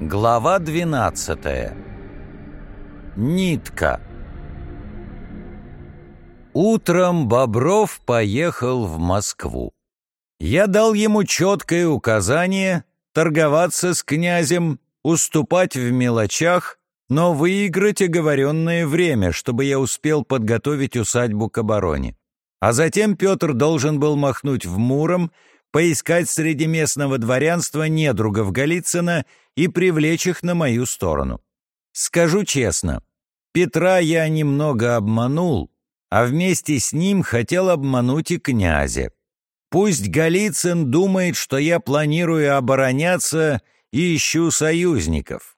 Глава 12. Нитка. Утром Бобров поехал в Москву. Я дал ему четкое указание торговаться с князем, уступать в мелочах, но выиграть оговоренное время, чтобы я успел подготовить усадьбу к обороне. А затем Петр должен был махнуть в Муром, поискать среди местного дворянства недругов Голицына и привлечь их на мою сторону. Скажу честно, Петра я немного обманул, а вместе с ним хотел обмануть и князя. Пусть Голицын думает, что я планирую обороняться и ищу союзников.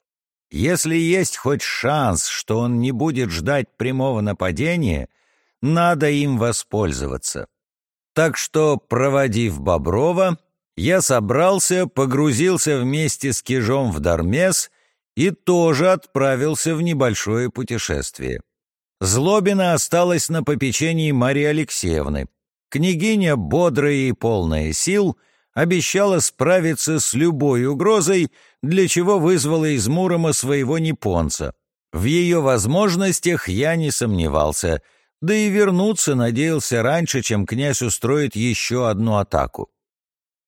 Если есть хоть шанс, что он не будет ждать прямого нападения, надо им воспользоваться. Так что, проводив Боброва, я собрался, погрузился вместе с Кижом в Дармес и тоже отправился в небольшое путешествие. Злобина осталась на попечении Марии Алексеевны. Княгиня, бодрая и полная сил, обещала справиться с любой угрозой, для чего вызвала из Мурома своего непонца. В ее возможностях я не сомневался, да и вернуться надеялся раньше, чем князь устроит еще одну атаку.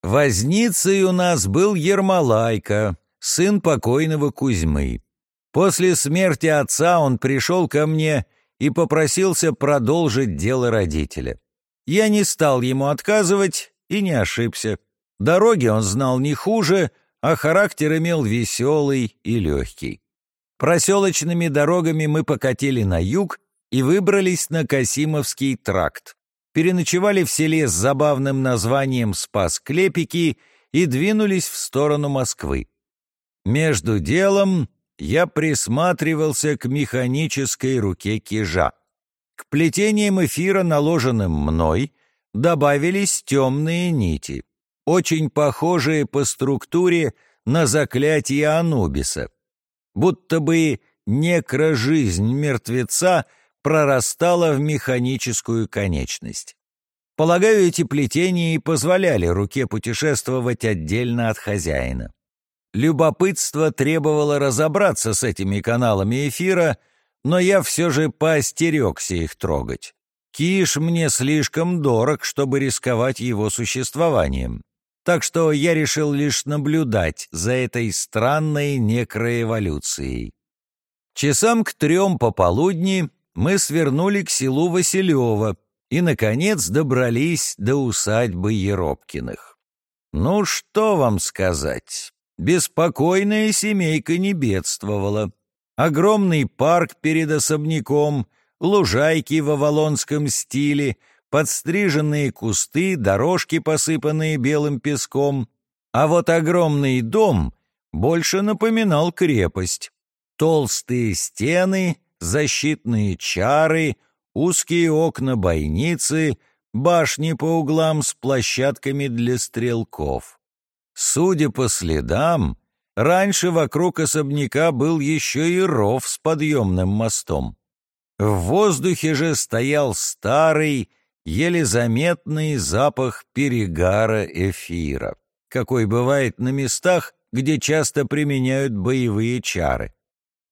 Возницей у нас был Ермолайка, сын покойного Кузьмы. После смерти отца он пришел ко мне и попросился продолжить дело родителя. Я не стал ему отказывать и не ошибся. Дороги он знал не хуже, а характер имел веселый и легкий. Проселочными дорогами мы покатили на юг и выбрались на Касимовский тракт переночевали в селе с забавным названием Спас-Клепики и двинулись в сторону Москвы. Между делом я присматривался к механической руке кижа. К плетениям эфира, наложенным мной, добавились темные нити, очень похожие по структуре на заклятие Анубиса. Будто бы некрожизнь мертвеца — прорастала в механическую конечность. Полагаю, эти плетения и позволяли руке путешествовать отдельно от хозяина. Любопытство требовало разобраться с этими каналами эфира, но я все же поостерегся их трогать. Киш мне слишком дорог, чтобы рисковать его существованием. Так что я решил лишь наблюдать за этой странной некроэволюцией. Часам к трем пополудни мы свернули к селу Василева и, наконец, добрались до усадьбы Еропкиных. Ну, что вам сказать? Беспокойная семейка не бедствовала. Огромный парк перед особняком, лужайки в авалонском стиле, подстриженные кусты, дорожки, посыпанные белым песком. А вот огромный дом больше напоминал крепость. Толстые стены, защитные чары, узкие окна бойницы, башни по углам с площадками для стрелков. Судя по следам, раньше вокруг особняка был еще и ров с подъемным мостом. В воздухе же стоял старый, еле заметный запах перегара эфира, какой бывает на местах, где часто применяют боевые чары.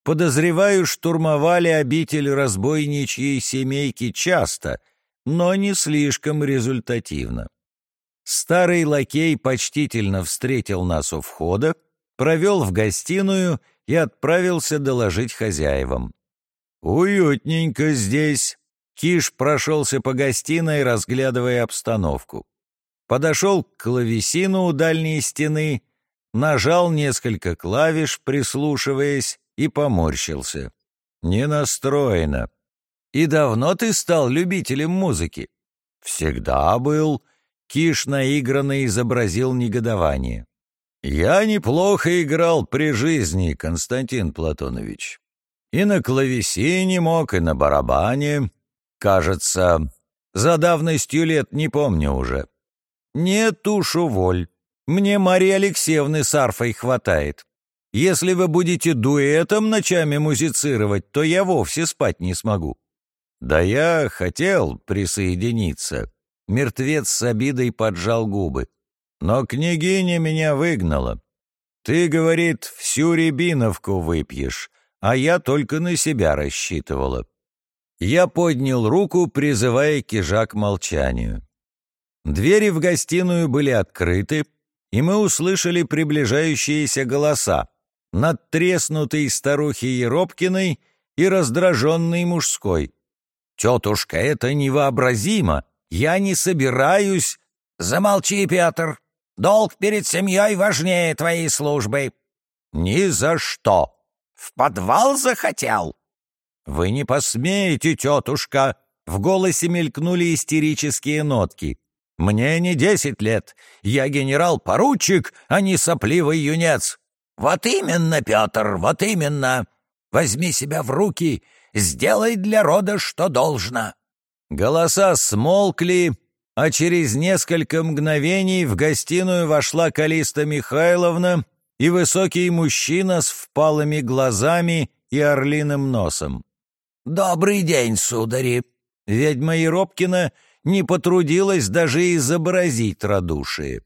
Подозреваю, штурмовали обитель разбойничьей семейки часто, но не слишком результативно. Старый лакей почтительно встретил нас у входа, провел в гостиную и отправился доложить хозяевам. «Уютненько здесь!» Киш прошелся по гостиной, разглядывая обстановку. Подошел к клавесину у дальней стены, нажал несколько клавиш, прислушиваясь, и поморщился. «Не настроено. И давно ты стал любителем музыки?» «Всегда был». Киш наигранно изобразил негодование. «Я неплохо играл при жизни, Константин Платонович. И на клавесине мог, и на барабане. Кажется, за давностью лет не помню уже. Нет уж, уволь. Мне Марии Алексеевны с арфой хватает. Если вы будете дуэтом ночами музицировать, то я вовсе спать не смогу». «Да я хотел присоединиться». Мертвец с обидой поджал губы. «Но княгиня меня выгнала. Ты, говорит, всю рябиновку выпьешь, а я только на себя рассчитывала. Я поднял руку, призывая кижа к молчанию. Двери в гостиную были открыты, и мы услышали приближающиеся голоса, надтреснутый старухи Еропкиной и раздраженный мужской. «Тетушка, это невообразимо! Я не собираюсь...» «Замолчи, Петр! Долг перед семьей важнее твоей службы!» «Ни за что! В подвал захотел!» «Вы не посмеете, тетушка!» В голосе мелькнули истерические нотки. «Мне не десять лет. Я генерал-поручик, а не сопливый юнец». «Вот именно, Петр, вот именно. Возьми себя в руки, сделай для рода, что должно». Голоса смолкли, а через несколько мгновений в гостиную вошла Калиста Михайловна и высокий мужчина с впалыми глазами и орлиным носом. «Добрый день, судари!» Ведьма Еропкина не потрудилась даже изобразить радушие.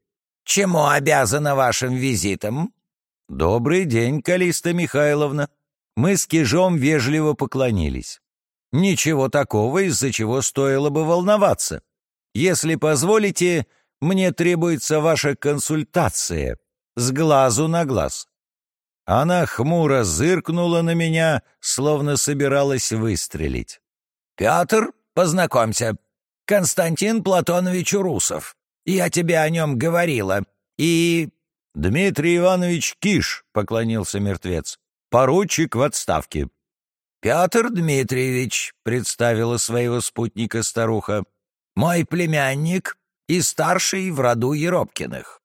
«Чему обязана вашим визитом?» «Добрый день, Калиста Михайловна!» Мы с Кижом вежливо поклонились. Ничего такого, из-за чего стоило бы волноваться. Если позволите, мне требуется ваша консультация с глазу на глаз. Она хмуро зыркнула на меня, словно собиралась выстрелить. «Петр, познакомься. Константин Платонович Урусов. Я тебе о нем говорила. И...» «Дмитрий Иванович Киш», — поклонился мертвец. «Поручик в отставке». «Петр Дмитриевич», — представила своего спутника старуха, — «мой племянник и старший в роду Еропкиных».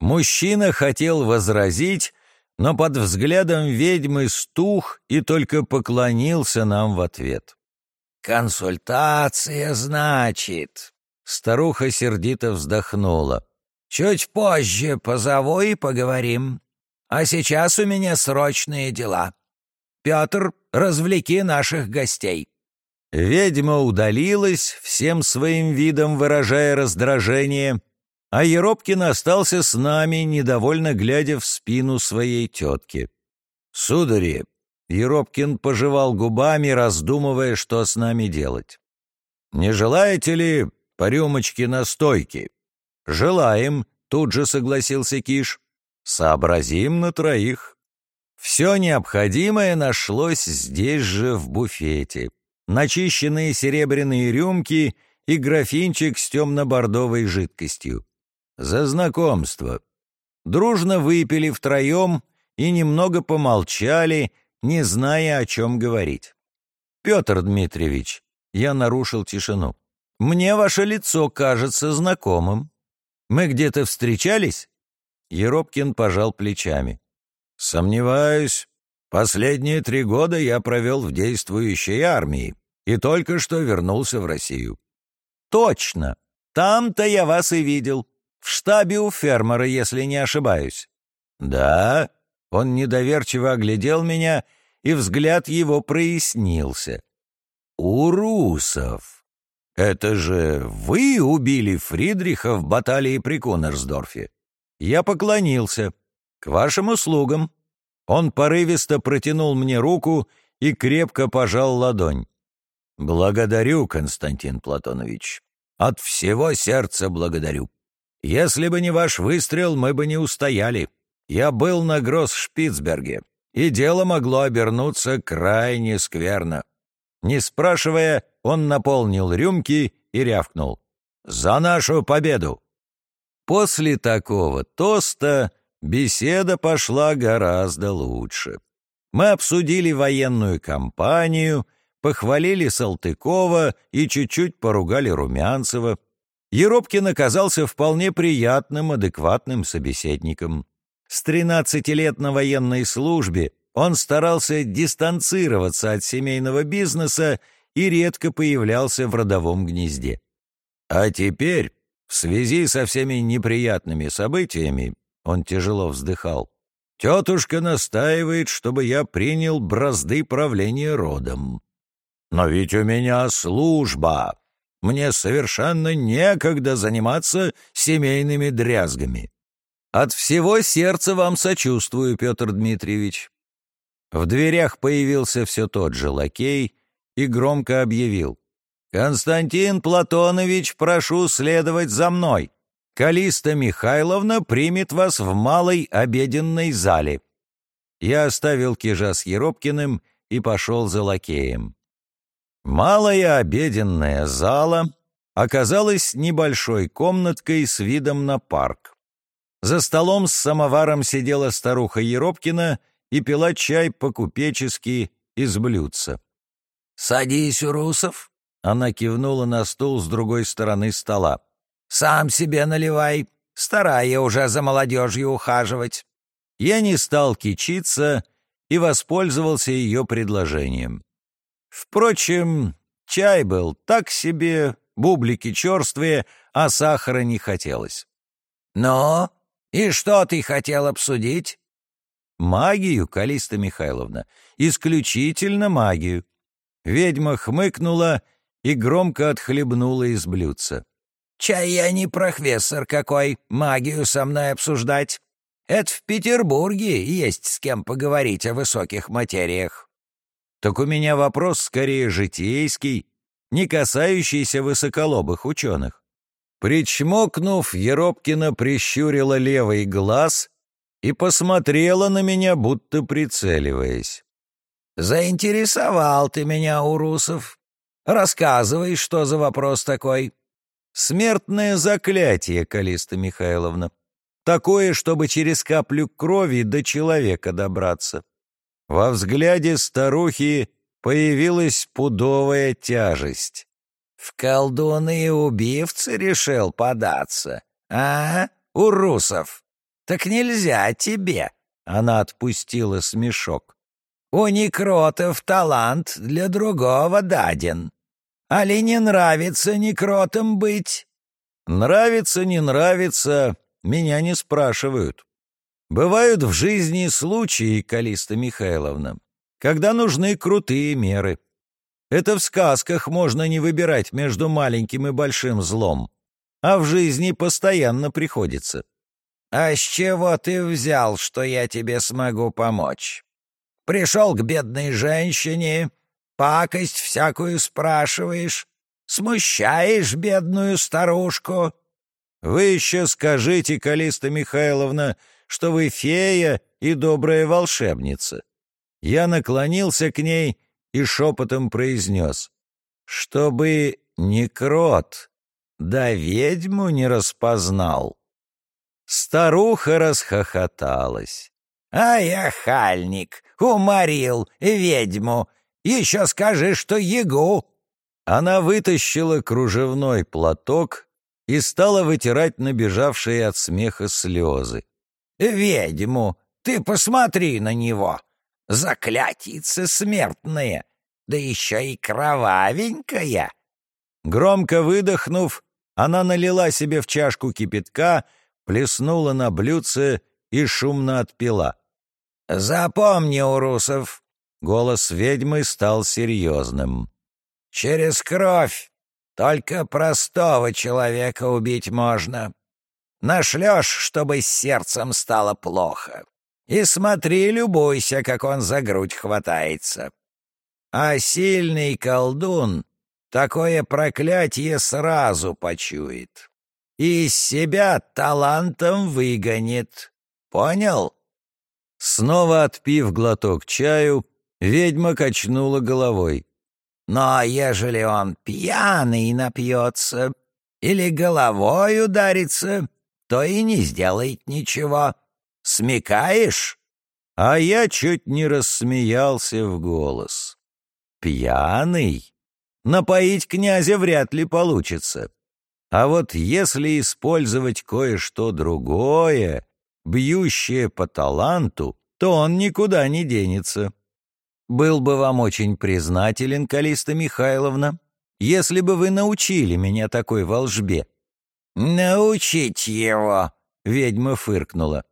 Мужчина хотел возразить, но под взглядом ведьмы стух и только поклонился нам в ответ. «Консультация, значит?» Старуха сердито вздохнула. «Чуть позже позову и поговорим. А сейчас у меня срочные дела. Петр, развлеки наших гостей». Ведьма удалилась, всем своим видом выражая раздражение, а Еропкин остался с нами, недовольно глядя в спину своей тетки. «Судари!» — Еропкин пожевал губами, раздумывая, что с нами делать. «Не желаете ли по рюмочке настойки?» «Желаем», — тут же согласился Киш. «Сообразим на троих». Все необходимое нашлось здесь же, в буфете. Начищенные серебряные рюмки и графинчик с темно-бордовой жидкостью за знакомство. Дружно выпили втроем и немного помолчали, не зная, о чем говорить. «Петр Дмитриевич», — я нарушил тишину, — «мне ваше лицо кажется знакомым. Мы где-то встречались?» Еропкин пожал плечами. «Сомневаюсь. Последние три года я провел в действующей армии и только что вернулся в Россию». «Точно! Там-то я вас и видел. В штабе у фермера, если не ошибаюсь». «Да?» Он недоверчиво оглядел меня, и взгляд его прояснился. «Урусов! Это же вы убили Фридриха в баталии при Кунерсдорфе?» Я поклонился. «К вашим услугам». Он порывисто протянул мне руку и крепко пожал ладонь. «Благодарю, Константин Платонович. От всего сердца благодарю. Если бы не ваш выстрел, мы бы не устояли. Я был на Гросс-Шпицберге, и дело могло обернуться крайне скверно. Не спрашивая, он наполнил рюмки и рявкнул. «За нашу победу!» После такого тоста беседа пошла гораздо лучше. Мы обсудили военную кампанию, похвалили Салтыкова и чуть-чуть поругали Румянцева, Еропкин оказался вполне приятным, адекватным собеседником. С 13 лет на военной службе он старался дистанцироваться от семейного бизнеса и редко появлялся в родовом гнезде. А теперь, в связи со всеми неприятными событиями, он тяжело вздыхал, тетушка настаивает, чтобы я принял бразды правления родом. «Но ведь у меня служба!» Мне совершенно некогда заниматься семейными дрязгами. От всего сердца вам сочувствую, Петр Дмитриевич. В дверях появился все тот же лакей и громко объявил. «Константин Платонович, прошу следовать за мной. Калиста Михайловна примет вас в малой обеденной зале». Я оставил Кижа с Еропкиным и пошел за лакеем. Малая обеденная зала оказалась небольшой комнаткой с видом на парк. За столом с самоваром сидела старуха Еропкина и пила чай по-купечески из блюдца. «Садись, Урусов!» — она кивнула на стул с другой стороны стола. «Сам себе наливай, старая уже за молодежью ухаживать». Я не стал кичиться и воспользовался ее предложением. Впрочем, чай был так себе, бублики черствые, а сахара не хотелось. «Ну, и что ты хотел обсудить?» «Магию, Калиста Михайловна, исключительно магию». Ведьма хмыкнула и громко отхлебнула из блюдца. «Чай я не профессор какой, магию со мной обсуждать. Это в Петербурге есть с кем поговорить о высоких материях». «Так у меня вопрос скорее житейский, не касающийся высоколобых ученых». Причмокнув, Еропкина прищурила левый глаз и посмотрела на меня, будто прицеливаясь. «Заинтересовал ты меня, Урусов. Рассказывай, что за вопрос такой?» «Смертное заклятие, Калиста Михайловна. Такое, чтобы через каплю крови до человека добраться». Во взгляде старухи появилась пудовая тяжесть. «В колдуны и убивцы решил податься, а, Урусов?» «Так нельзя тебе!» — она отпустила смешок. «У некротов талант для другого даден. Али не нравится некротам быть?» «Нравится, не нравится, меня не спрашивают. Бывают в жизни случаи, Калиста Михайловна, когда нужны крутые меры. Это в сказках можно не выбирать между маленьким и большим злом, а в жизни постоянно приходится. «А с чего ты взял, что я тебе смогу помочь? Пришел к бедной женщине, пакость всякую спрашиваешь, смущаешь бедную старушку?» «Вы еще скажите, Калиста Михайловна, что вы фея и добрая волшебница». Я наклонился к ней и шепотом произнес, «Чтобы не крот, да ведьму не распознал». Старуха расхохоталась. «А я хальник, уморил ведьму. Еще скажи, что ягу». Она вытащила кружевной платок и стала вытирать набежавшие от смеха слезы. «Ведьму, ты посмотри на него! Заклятица смертная, да еще и кровавенькая!» Громко выдохнув, она налила себе в чашку кипятка — плеснула на блюдце и шумно отпила. «Запомни, Урусов!» — голос ведьмы стал серьезным. «Через кровь только простого человека убить можно. Нашлешь, чтобы с сердцем стало плохо. И смотри, любуйся, как он за грудь хватается. А сильный колдун такое проклятие сразу почует и из себя талантом выгонит. Понял?» Снова отпив глоток чаю, ведьма качнула головой. «Но ежели он пьяный напьется или головой ударится, то и не сделает ничего. Смекаешь?» А я чуть не рассмеялся в голос. «Пьяный? Напоить князя вряд ли получится. А вот если использовать кое-что другое, бьющее по таланту, то он никуда не денется. Был бы вам очень признателен, Калиста Михайловна, если бы вы научили меня такой волжбе. «Научить его!» — ведьма фыркнула.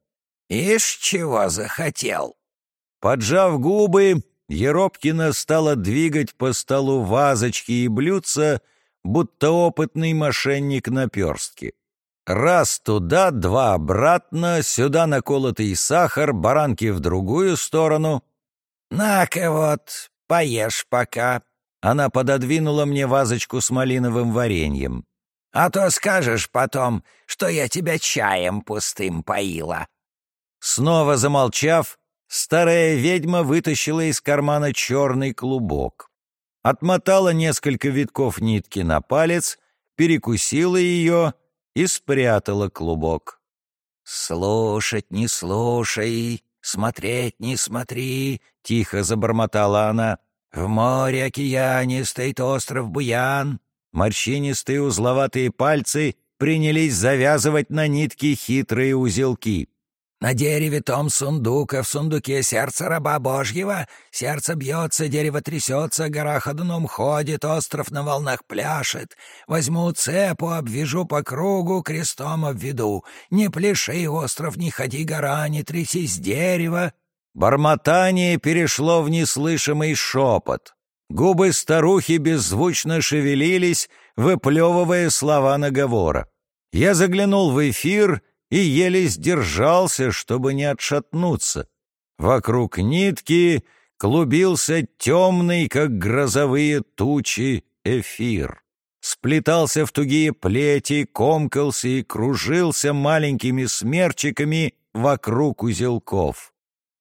«Ишь, чего захотел!» Поджав губы, Еропкина стала двигать по столу вазочки и блюдца, будто опытный мошенник наперстки. Раз туда, два обратно, сюда наколотый сахар, баранки в другую сторону. «На-ка вот, поешь пока». Она пододвинула мне вазочку с малиновым вареньем. «А то скажешь потом, что я тебя чаем пустым поила». Снова замолчав, старая ведьма вытащила из кармана черный клубок. Отмотала несколько витков нитки на палец, перекусила ее и спрятала клубок. «Слушать не слушай, смотреть не смотри», — тихо забормотала она. «В море океане стоит остров Буян». Морщинистые узловатые пальцы принялись завязывать на нитке хитрые узелки. На дереве том сундук, а в сундуке сердце раба Божьего. Сердце бьется, дерево трясется, гора ходуном ходит, остров на волнах пляшет. Возьму цепу, обвяжу по кругу, крестом обведу. Не пляши, остров, не ходи, гора, не трясись, дерево. Бормотание перешло в неслышимый шепот. Губы старухи беззвучно шевелились, выплевывая слова наговора. Я заглянул в эфир и еле сдержался, чтобы не отшатнуться. Вокруг нитки клубился темный, как грозовые тучи, эфир. Сплетался в тугие плети, комкался и кружился маленькими смерчиками вокруг узелков.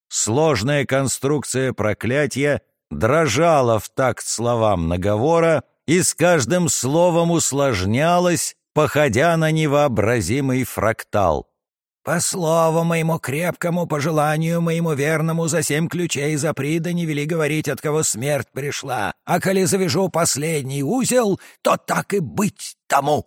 Сложная конструкция проклятия дрожала в такт словам наговора и с каждым словом усложнялась, походя на невообразимый фрактал. «По слову моему крепкому, по желанию моему верному, за семь ключей заприда не вели говорить, от кого смерть пришла, а коли завяжу последний узел, то так и быть тому».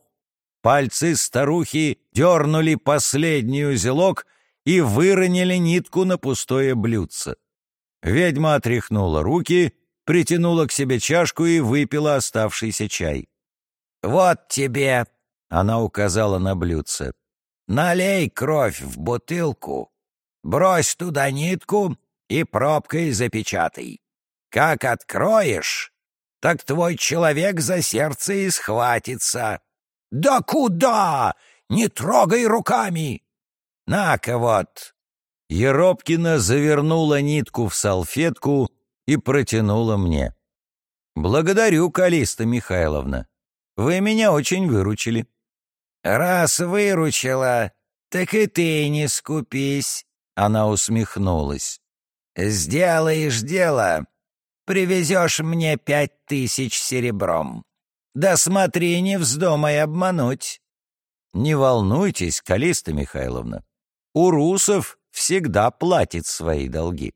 Пальцы старухи дернули последний узелок и выронили нитку на пустое блюдце. Ведьма отряхнула руки, притянула к себе чашку и выпила оставшийся чай. «Вот тебе она указала на блюдце. «Налей кровь в бутылку, брось туда нитку и пробкой запечатай. Как откроешь, так твой человек за сердце и схватится. Да куда? Не трогай руками! На-ка вот!» Еропкина завернула нитку в салфетку и протянула мне. «Благодарю, Калиста Михайловна. Вы меня очень выручили». «Раз выручила, так и ты не скупись», — она усмехнулась. «Сделаешь дело, привезешь мне пять тысяч серебром. Да смотри, не вздумай обмануть». «Не волнуйтесь, Калиста Михайловна, у русов всегда платит свои долги».